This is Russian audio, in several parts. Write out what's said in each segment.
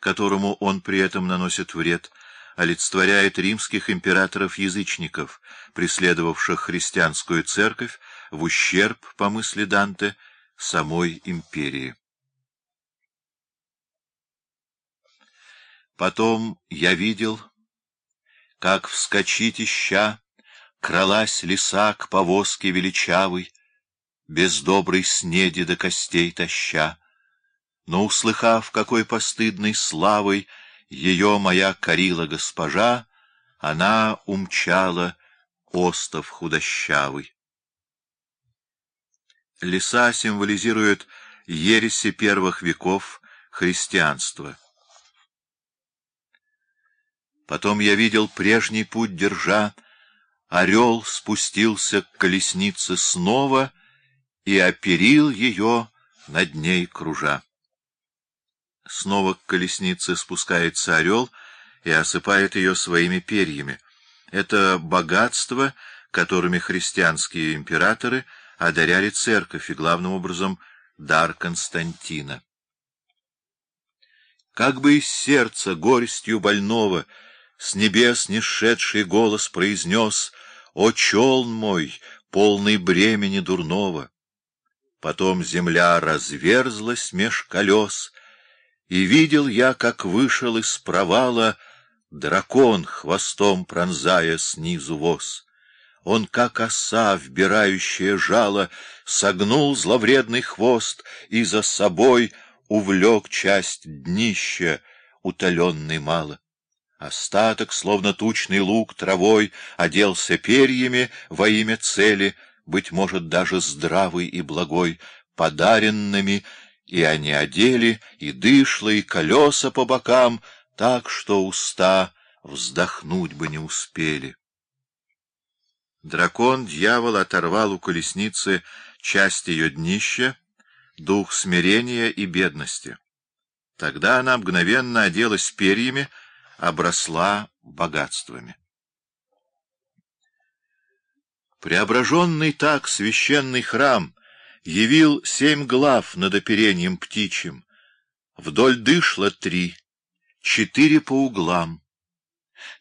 которому он при этом наносит вред, олицетворяет римских императоров-язычников, преследовавших христианскую церковь в ущерб, по мысли Данте, самой империи. Потом я видел, как вскочить ища, кралась лиса к повозке величавой, без доброй снеди до костей таща. Но, услыхав, какой постыдной славой ее моя корила госпожа, она умчала остов худощавый. Лиса символизирует ереси первых веков христианства. Потом я видел прежний путь держа, орел спустился к колеснице снова и оперил ее над ней кружа. Снова к колеснице спускается орел и осыпает ее своими перьями. Это богатство, которыми христианские императоры одаряли церковь, и главным образом дар Константина. Как бы из сердца горестью больного с небес несшедший голос произнес «О, челн мой, полный бремени дурного!» Потом земля разверзлась меж колес, и видел я, как вышел из провала дракон, хвостом пронзая снизу воз. Он, как оса, вбирающая жало, согнул зловредный хвост и за собой увлек часть днища, утоленный мало. Остаток, словно тучный лук травой, оделся перьями во имя цели — быть может, даже здравый и благой, подаренными, и они одели и дышло, и колеса по бокам, так что уста вздохнуть бы не успели. Дракон, дьявол, оторвал у колесницы часть ее днища, дух смирения и бедности. Тогда она мгновенно оделась перьями, обросла богатствами. Преображенный так священный храм явил семь глав над оперением птичьим. Вдоль дышло три, четыре по углам.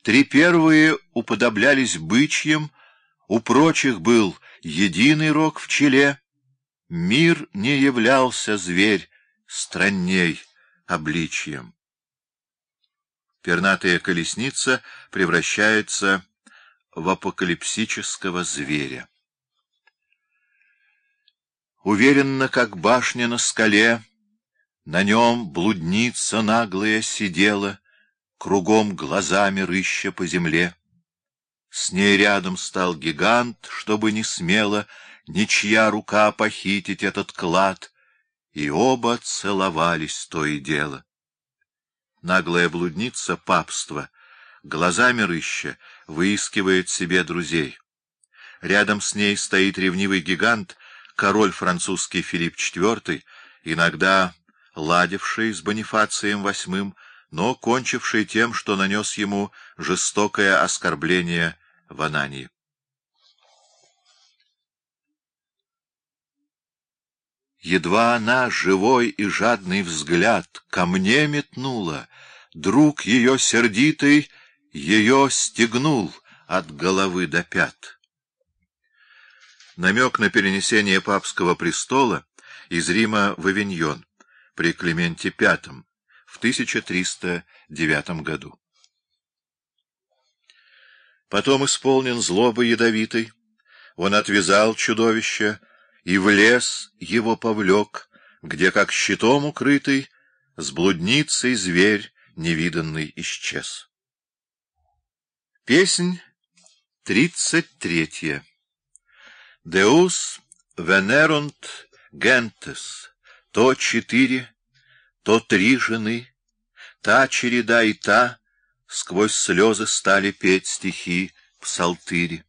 Три первые уподоблялись бычьим, у прочих был единый рог в челе. Мир не являлся зверь странней обличием. Пернатая колесница превращается в апокалипсического зверя. Уверенно, как башня на скале, на нем блудница наглая сидела, кругом глазами рыща по земле. С ней рядом стал гигант, чтобы не смело ничья рука похитить этот клад, и оба целовались то и дело. Наглая блудница папства, глазами рыща, выискивает себе друзей. Рядом с ней стоит ревнивый гигант, король французский Филипп IV, иногда ладивший с Бонифацием VIII, но кончивший тем, что нанес ему жестокое оскорбление в Анании. Едва она, живой и жадный взгляд, ко мне метнула, друг ее сердитый ее стегнул от головы до пят. Намек на перенесение папского престола из Рима в Авиньон при Клименте V в 1309 году. Потом исполнен злобы ядовитой, он отвязал чудовище, и в лес его повлек, где, как щитом укрытый, с блудницей зверь невиданный исчез. Песнь тридцать третья. Deus venerunt gentes, то четыре, то три жены, та череда и та, сквозь слезы стали петь стихи псалтыри.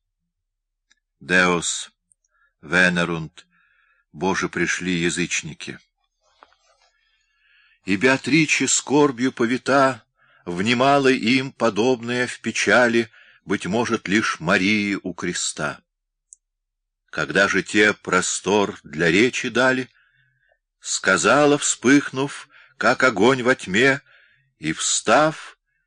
Deus venerunt, Боже, пришли язычники. И Беатриче скорбью повита, внимала им, подобная в печали, быть может, лишь Марии у креста. Когда же те простор для речи дали, сказала, вспыхнув, как огонь во тьме, И, встав,